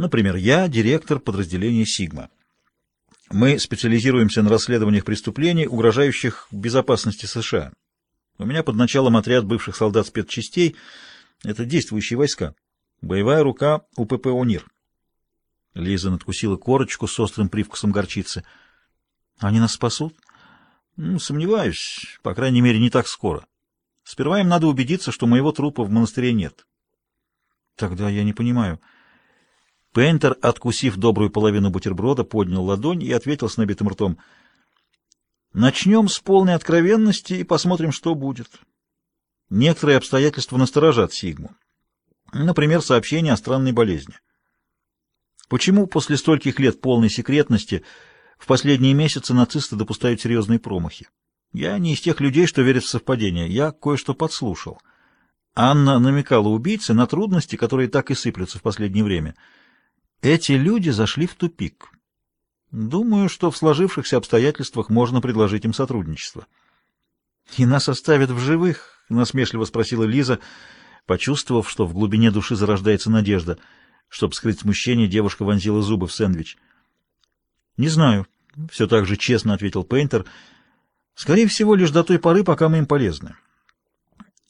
Например, я директор подразделения «Сигма». Мы специализируемся на расследованиях преступлений, угрожающих безопасности США. У меня под началом отряд бывших солдат спецчастей. Это действующие войска. Боевая рука УППО «НИР». Лиза надкусила корочку с острым привкусом горчицы. «Они нас спасут?» ну, «Сомневаюсь. По крайней мере, не так скоро. Сперва им надо убедиться, что моего трупа в монастыре нет». «Тогда я не понимаю». Пейнтер, откусив добрую половину бутерброда, поднял ладонь и ответил с набитым ртом. «Начнем с полной откровенности и посмотрим, что будет. Некоторые обстоятельства насторожат Сигму. Например, сообщение о странной болезни. Почему после стольких лет полной секретности в последние месяцы нацисты допускают серьезные промахи? Я не из тех людей, что верят в совпадения. Я кое-что подслушал. Анна намекала убийце на трудности, которые так и сыплются в последнее время — эти люди зашли в тупик. Думаю, что в сложившихся обстоятельствах можно предложить им сотрудничество. — И нас оставят в живых? — насмешливо спросила Лиза, почувствовав, что в глубине души зарождается надежда. Чтобы скрыть смущение, девушка вонзила зубы в сэндвич. — Не знаю, — все так же честно ответил Пейнтер. — Скорее всего, лишь до той поры, пока мы им полезны.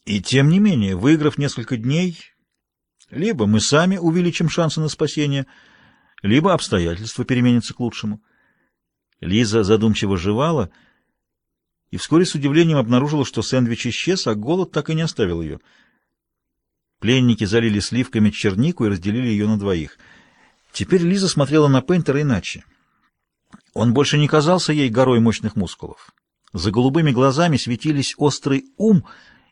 И тем не менее, выиграв несколько дней, либо мы сами увеличим шансы на спасение, либо обстоятельства переменятся к лучшему. Лиза задумчиво жевала и вскоре с удивлением обнаружила, что сэндвич исчез, а голод так и не оставил ее. Пленники залили сливками чернику и разделили ее на двоих. Теперь Лиза смотрела на Пейнтера иначе. Он больше не казался ей горой мощных мускулов. За голубыми глазами светились острый ум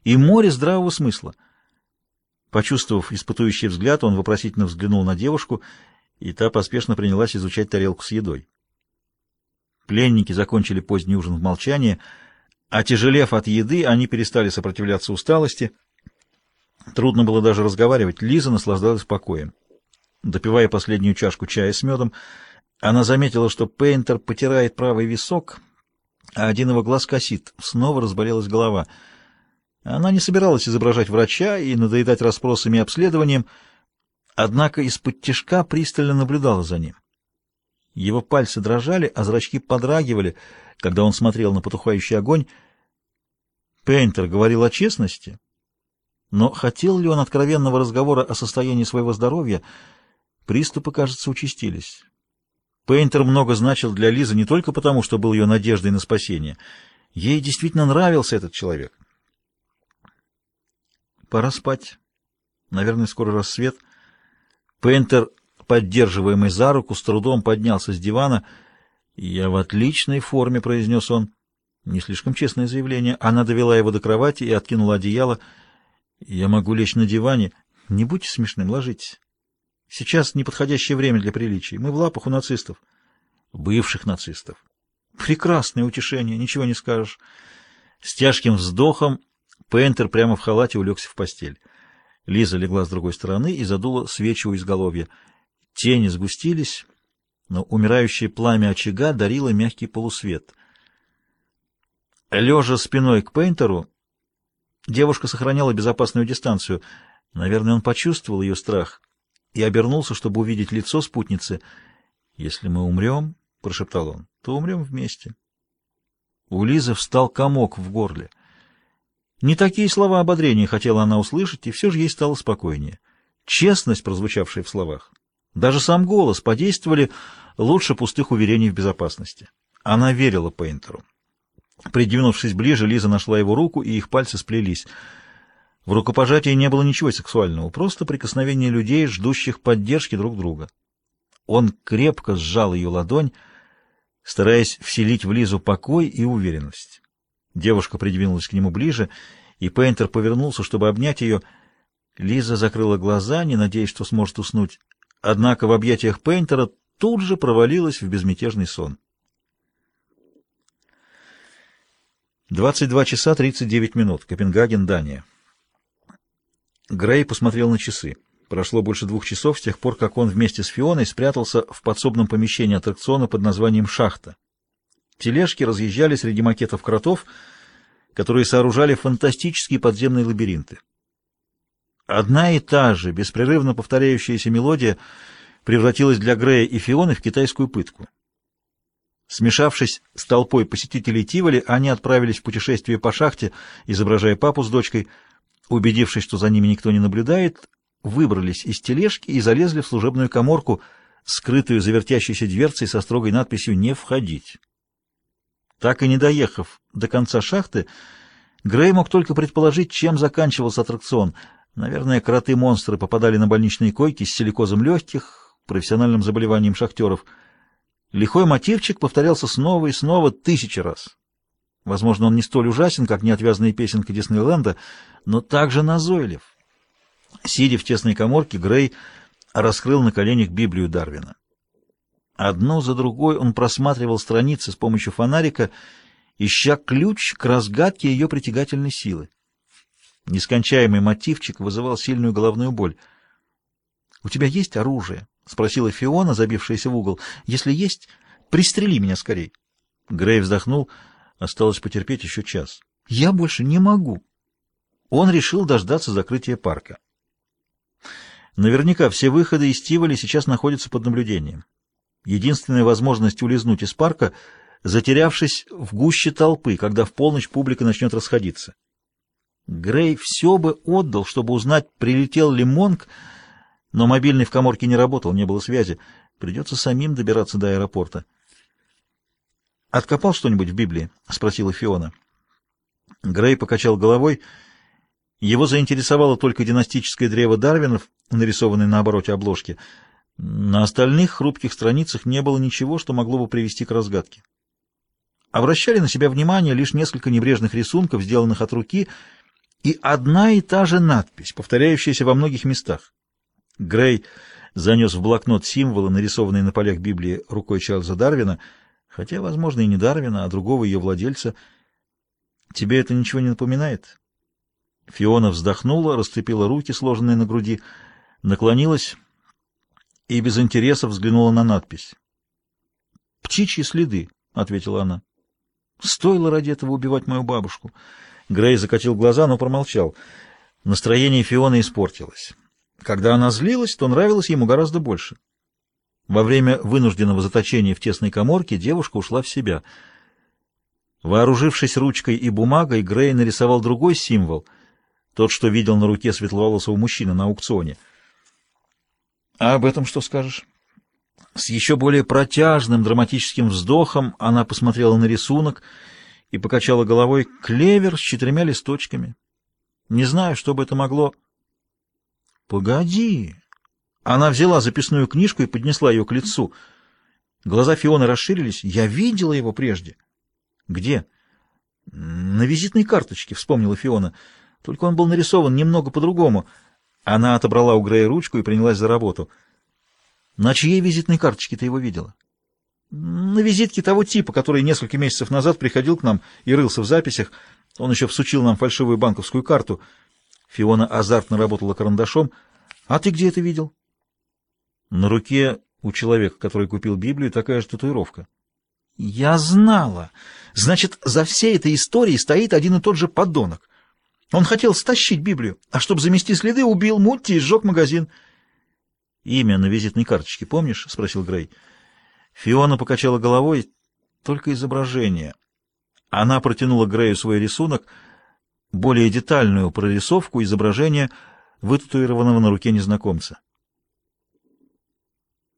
и море здравого смысла — Почувствовав испытующий взгляд, он вопросительно взглянул на девушку, и та поспешно принялась изучать тарелку с едой. Пленники закончили поздний ужин в молчании, а тяжелев от еды, они перестали сопротивляться усталости. Трудно было даже разговаривать, Лиза наслаждалась покоем. Допивая последнюю чашку чая с медом, она заметила, что Пейнтер потирает правый висок, а один его глаз косит. Снова разболелась голова — она не собиралась изображать врача и надоедать расспросами и обследованием, однако из-под тишка пристально наблюдала за ним. Его пальцы дрожали, а зрачки подрагивали, когда он смотрел на потухающий огонь. Пейнтер говорил о честности, но хотел ли он откровенного разговора о состоянии своего здоровья, приступы, кажется, участились. Пейнтер много значил для Лизы не только потому, что был ее надеждой на спасение. Ей действительно нравился этот человек. Пора спать. Наверное, скоро рассвет. Пейнтер, поддерживаемый за руку, с трудом поднялся с дивана. «Я в отличной форме», — произнес он. Не слишком честное заявление. Она довела его до кровати и откинула одеяло. «Я могу лечь на диване. Не будьте смешным, ложитесь. Сейчас неподходящее время для приличий. Мы в лапах у нацистов. Бывших нацистов. Прекрасное утешение, ничего не скажешь». С тяжким вздохом Пейнтер прямо в халате улегся в постель. Лиза легла с другой стороны и задула свечу у изголовья. Тени сгустились, но умирающее пламя очага дарило мягкий полусвет. Лежа спиной к Пейнтеру, девушка сохраняла безопасную дистанцию. Наверное, он почувствовал ее страх и обернулся, чтобы увидеть лицо спутницы. «Если мы умрем, — прошептал он, — то умрем вместе». У Лизы встал комок в горле — не такие слова ободрения хотела она услышать, и все же ей стало спокойнее. Честность, прозвучавшая в словах, даже сам голос подействовали лучше пустых уверений в безопасности. Она верила Пейнтеру. Придвинувшись ближе, Лиза нашла его руку, и их пальцы сплелись. В рукопожатии не было ничего сексуального, просто прикосновение людей, ждущих поддержки друг друга. Он крепко сжал ее ладонь, стараясь вселить в Лизу покой и уверенность. Девушка придвинулась к нему ближе, и Пейнтер повернулся, чтобы обнять ее. Лиза закрыла глаза, не надеясь, что сможет уснуть. Однако в объятиях Пейнтера тут же провалилась в безмятежный сон. 22 часа 39 минут. Копенгаген, Дания. Грей посмотрел на часы. Прошло больше двух часов с тех пор, как он вместе с Фионой спрятался в подсобном помещении аттракциона под названием «Шахта». Тележки разъезжали среди макетов кротов, которые сооружали фантастические подземные лабиринты. Одна и та же, беспрерывно повторяющаяся мелодия превратилась для Грея и Фионы в китайскую пытку. Смешавшись с толпой посетителей Тиволи, они отправились в путешествие по шахте, изображая папу с дочкой. Убедившись, что за ними никто не наблюдает, выбрались из тележки и залезли в служебную коморку, скрытую завертящейся дверцей со строгой надписью «Не входить». Так и не доехав до конца шахты, Грей мог только предположить, чем заканчивался аттракцион. Наверное, кроты-монстры попадали на больничные койки с силикозом легких, профессиональным заболеванием шахтеров. Лихой мотивчик повторялся снова и снова тысячи раз. Возможно, он не столь ужасен, как неотвязная песенка Диснейленда, но также назойлив. Сидя в тесной коморке, Грей раскрыл на коленях Библию Дарвина. Одну за другой он просматривал страницы с помощью фонарика, ища ключ к разгадке ее притягательной силы. Нескончаемый мотивчик вызывал сильную головную боль. — У тебя есть оружие? — спросила Фиона, забившаяся в угол. — Если есть, пристрели меня скорей. Грей вздохнул. Осталось потерпеть еще час. — Я больше не могу. Он решил дождаться закрытия парка. Наверняка все выходы из Тиволи сейчас находятся под наблюдением. Единственная возможность улизнуть из парка, затерявшись в гуще толпы, когда в полночь публика начнет расходиться. Грей все бы отдал, чтобы узнать, прилетел ли Монк, но мобильный в коморке не работал, не было связи. Придется самим добираться до аэропорта. «Откопал что-нибудь в Библии?» — спросила Фиона. Грей покачал головой. Его заинтересовало только династическое древо Дарвинов, нарисованное на обороте обложки. На остальных хрупких страницах не было ничего, что могло бы привести к разгадке. Обращали на себя внимание лишь несколько небрежных рисунков, сделанных от руки, и одна и та же надпись, повторяющаяся во многих местах. Грей занес в блокнот символы, нарисованные на полях Библии рукой Чарльза Дарвина, хотя, возможно, и не Дарвина, а другого ее владельца. «Тебе это ничего не напоминает?» Фиона вздохнула, расцепила руки, сложенные на груди, наклонилась и без интереса взглянула на надпись. «Птичьи следы», — ответила она. «Стоило ради этого убивать мою бабушку». Грей закатил глаза, но промолчал. Настроение Фионы испортилось. Когда она злилась, то нравилось ему гораздо больше. Во время вынужденного заточения в тесной коморке девушка ушла в себя. Вооружившись ручкой и бумагой, Грей нарисовал другой символ — тот, что видел на руке светловолосого мужчины на аукционе. А об этом что скажешь? С еще более протяжным драматическим вздохом она посмотрела на рисунок и покачала головой клевер с четырьмя листочками. Не знаю, что бы это могло... Погоди! Она взяла записную книжку и поднесла ее к лицу. Глаза Фионы расширились. Я видела его прежде. Где? На визитной карточке, вспомнила Фиона. Только он был нарисован немного по-другому. Она отобрала у Грея ручку и принялась за работу. На чьей визитной карточке ты его видела? На визитке того типа, который несколько месяцев назад приходил к нам и рылся в записях. Он еще всучил нам фальшивую банковскую карту. Фиона азартно работала карандашом. А ты где это видел? На руке у человека, который купил Библию, такая же татуировка. Я знала. Значит, за всей этой историей стоит один и тот же подонок. Он хотел стащить Библию, а чтобы замести следы, убил Мутти и сжег магазин. «Имя на визитной карточке помнишь?» — спросил Грей. Фиона покачала головой. «Только изображение». Она протянула Грею свой рисунок, более детальную прорисовку изображения, вытатуированного на руке незнакомца.